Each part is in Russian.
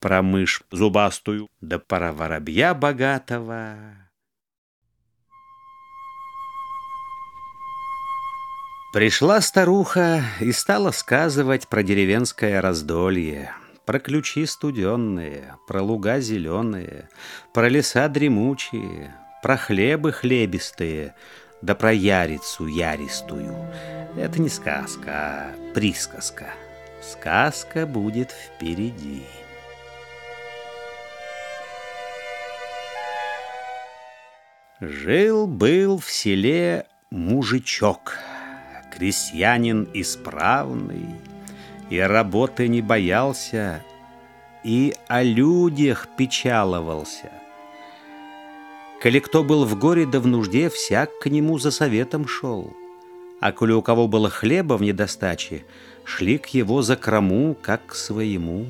про мышь зубастую, да про воробья богатого. Пришла старуха и стала сказывать про деревенское раздолье, про ключи студенные, про луга зеленые, про леса дремучие, про хлебы хлебистые, да про ярицу яристую. Это не сказка, а присказка. Сказка будет впереди. Жил-был в селе мужичок, крестьянин исправный, и работы не боялся, и о людях печаловался. Коли кто был в горе да в нужде, всяк к нему за советом шел. А коли у кого было хлеба в недостаче, шли к его закрому, как к своему.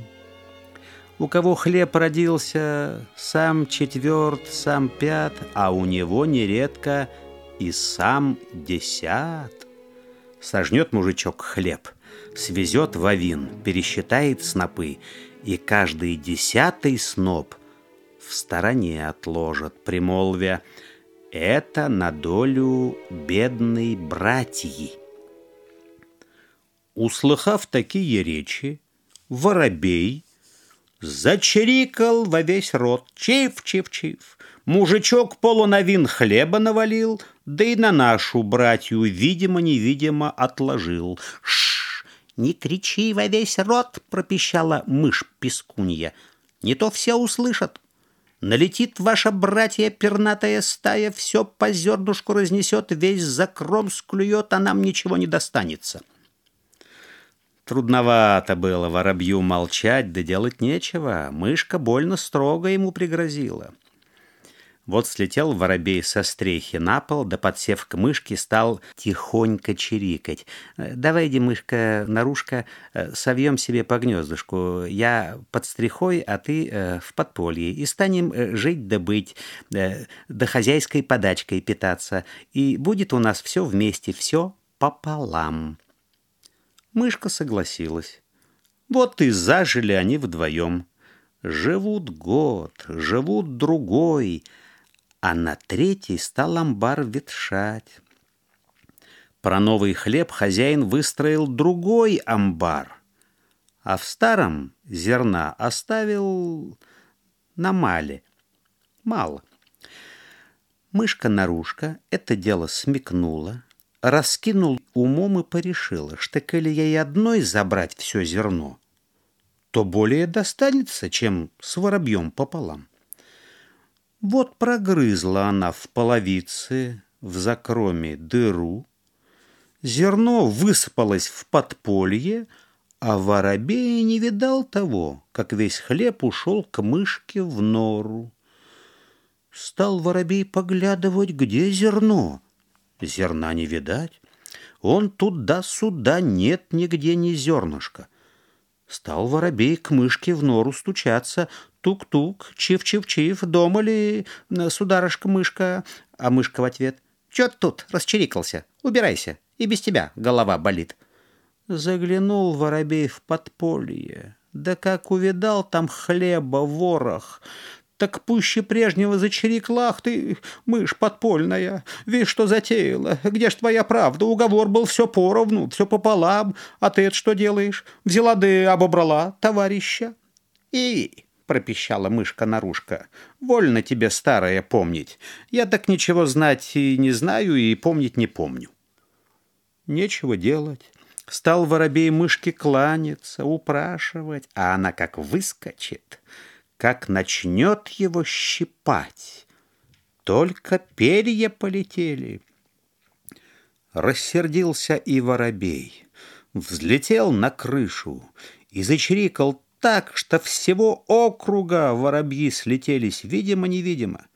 У кого хлеб родился, сам четверт, сам пят, а у него нередко и сам десят. Сожнет мужичок хлеб, свезет в пересчитает снопы, и каждый десятый сноп в стороне отложит, примолвя «Это на долю бедной братьи». Услыхав такие речи, воробей — Зачирикал во весь рот, чиф-чиф-чиф. Мужичок полуновин хлеба навалил, да и на нашу братью, видимо-невидимо, отложил. Шш, не кричи во весь рот, пропищала мышь-пескунья. Не то все услышат. Налетит ваша братья пернатая стая, все по зернушку разнесет, весь закром склюет, а нам ничего не достанется. Трудновато было воробью молчать, да делать нечего. Мышка больно строго ему пригрозила. Вот слетел воробей со стрехи на пол, да, подсев к мышке, стал тихонько чирикать. «Давайте, мышка, наружка, совьем себе по гнездышку. Я под стрихой, а ты э, в подполье. И станем э, жить да быть, э, да хозяйской подачкой питаться. И будет у нас все вместе, все пополам». Мышка согласилась. Вот и зажили они вдвоем. Живут год, живут другой, а на третий стал амбар ветшать. Про новый хлеб хозяин выстроил другой амбар, а в старом зерна оставил на мале. Мало. Мышка-нарушка это дело смекнула, раскинул умом и порешила, что коли ей одной забрать все зерно, то более достанется, чем с воробьем пополам. Вот прогрызла она в половице, в закроме дыру, зерно высыпалось в подполье, а воробей не видал того, как весь хлеб ушел к мышке в нору. Стал воробей поглядывать, где зерно — Зерна не видать. Он туда-сюда нет нигде ни зернышка. Стал воробей к мышке в нору стучаться. Тук-тук, чив-чив-чив, дома ли, сударышка-мышка? А мышка в ответ. Чё тут расчирикался? Убирайся, и без тебя голова болит. Заглянул воробей в подполье. Да как увидал там хлеба ворох, так пуще прежнего зачирикла, ах ты, мышь подпольная, видишь, что затеяла, где ж твоя правда, уговор был все поровну, все пополам, а ты это что делаешь, взяла да обобрала товарища. И пропищала мышка-нарушка. «Вольно тебе, старая, помнить. Я так ничего знать и не знаю, и помнить не помню». Нечего делать. Стал воробей мышке кланяться, упрашивать, а она как выскочит — как начнет его щипать. Только перья полетели. Рассердился и воробей, взлетел на крышу и зачирикал так, что всего округа воробьи слетелись, видимо-невидимо.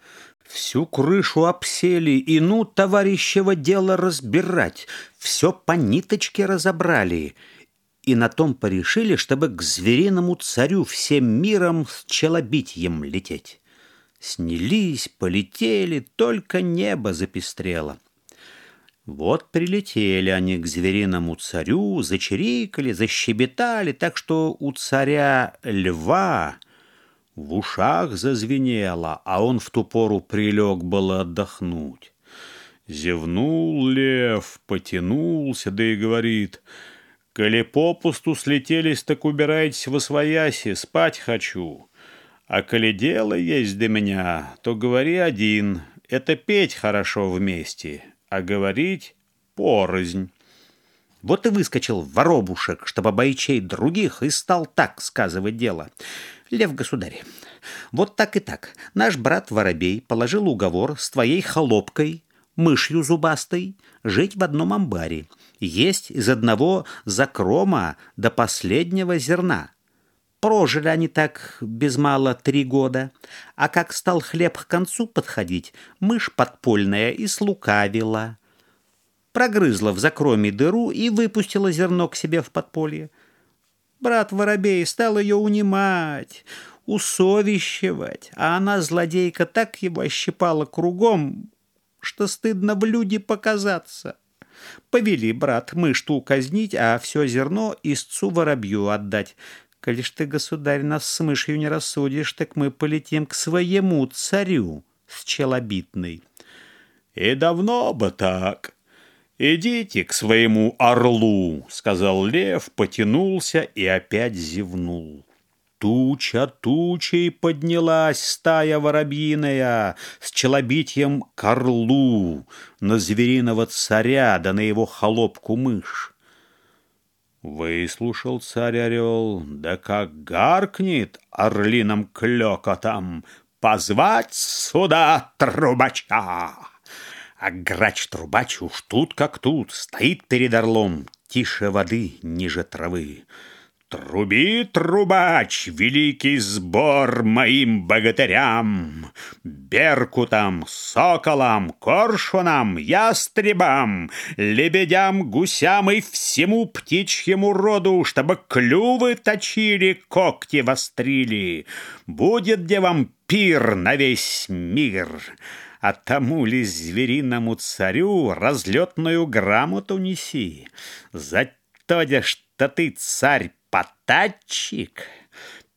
Всю крышу обсели, и ну товарищево дело разбирать, все по ниточке разобрали — и на том порешили, чтобы к звериному царю всем миром с челобитьем лететь. Снялись, полетели, только небо запестрело. Вот прилетели они к звериному царю, зачирикали, защебетали, так что у царя льва В ушах зазвенело, а он в ту пору прилег было отдохнуть. Зевнул лев, потянулся, да и говорит, «Коли попусту слетелись, так убирайтесь во свояси, спать хочу. А коли дело есть до меня, то говори один, это петь хорошо вместе, а говорить порознь». Вот и выскочил воробушек, чтобы обойчей других, и стал так сказывать дело. Лев государь, вот так и так. Наш брат Воробей положил уговор с твоей холопкой, мышью зубастой, жить в одном амбаре, есть из одного закрома до последнего зерна. Прожили они так без мало три года, а как стал хлеб к концу подходить, мышь подпольная и слукавила. Прогрызла в закроме дыру и выпустила зерно к себе в подполье. Брат Воробей стал ее унимать, усовещивать, а она, злодейка, так его ощипала кругом, что стыдно в люди показаться. Повели, брат, мышь-ту казнить, а все зерно истцу воробью отдать. Коли ж ты, государь, нас с мышью не рассудишь, так мы полетим к своему царю с челобитной. И давно бы так, «Идите к своему орлу», — сказал лев, потянулся и опять зевнул. Туча тучей поднялась стая воробьиная с челобитьем к орлу на звериного царя да на его холопку мышь. Выслушал царь-орел, да как гаркнет орлиным клёкотом «Позвать сюда трубача!» А грач-трубач уж тут как тут, стоит перед орлом, тише воды, ниже травы. Труби, трубач, великий сбор моим богатырям, Беркутам, соколам, коршунам, ястребам, Лебедям, гусям и всему птичьему роду, Чтобы клювы точили, когти вострили. Будет где вам пир на весь мир а тому ли звериному царю разлетную грамоту неси. За то, что ты царь-потатчик,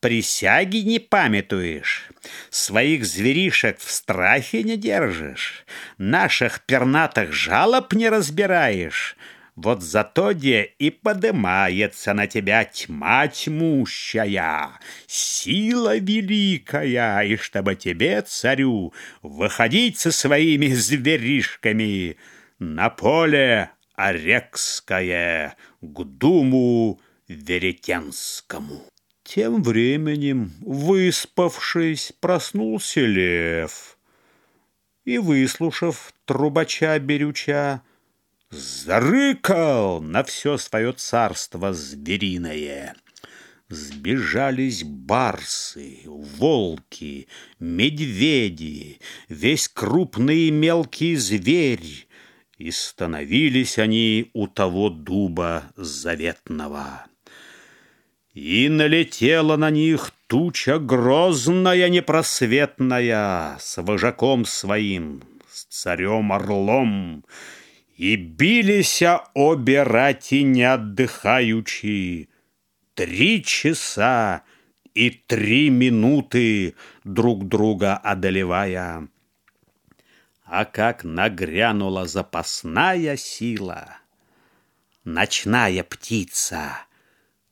присяги не памятуешь, своих зверишек в страхе не держишь, наших пернатых жалоб не разбираешь, вот зато де и подымается на тебя тьма тьмущая, сила великая, и чтобы тебе, царю, выходить со своими зверишками на поле Орекское к думу Веретенскому. Тем временем, выспавшись, проснулся лев и, выслушав трубача-берюча, зарыкал на все свое царство звериное. Сбежались барсы, волки, медведи, весь крупный и мелкий зверь, и становились они у того дуба заветного. И налетела на них туча грозная, непросветная, с вожаком своим, с царем-орлом, и билися обе рати не отдыхаючи. Три часа и три минуты друг друга одолевая. А как нагрянула запасная сила, Ночная птица,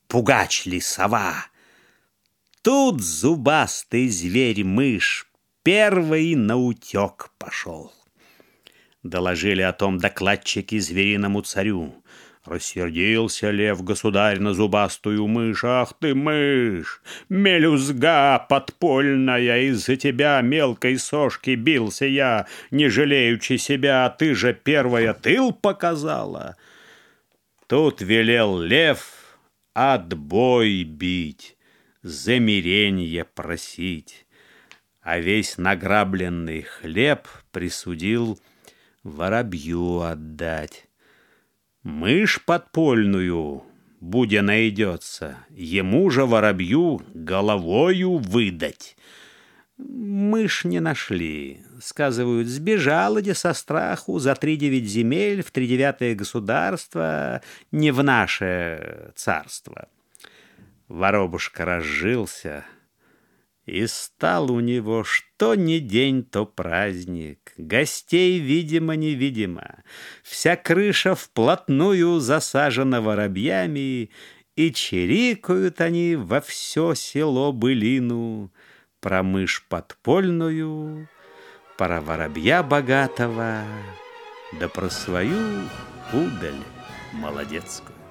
пугач ли сова, Тут зубастый зверь-мышь первый наутек пошел. Доложили о том докладчики звериному царю. Рассердился лев-государь на зубастую мышь. Ах ты, мышь! Мелюзга подпольная! Из-за тебя, мелкой сошки, бился я, не жалеючи себя, а ты же первая тыл показала. Тут велел лев отбой бить, замиренье просить, а весь награбленный хлеб присудил — воробью отдать. Мышь подпольную, будя найдется, ему же воробью головою выдать. Мышь не нашли. Сказывают, сбежала де со страху за три девять земель в тридевятое государство, не в наше царство. Воробушка разжился И стал у него что ни день, то праздник. Гостей видимо-невидимо. Вся крыша вплотную засажена воробьями, И чирикают они во все село былину Про мышь подпольную, про воробья богатого, Да про свою удаль молодецкую.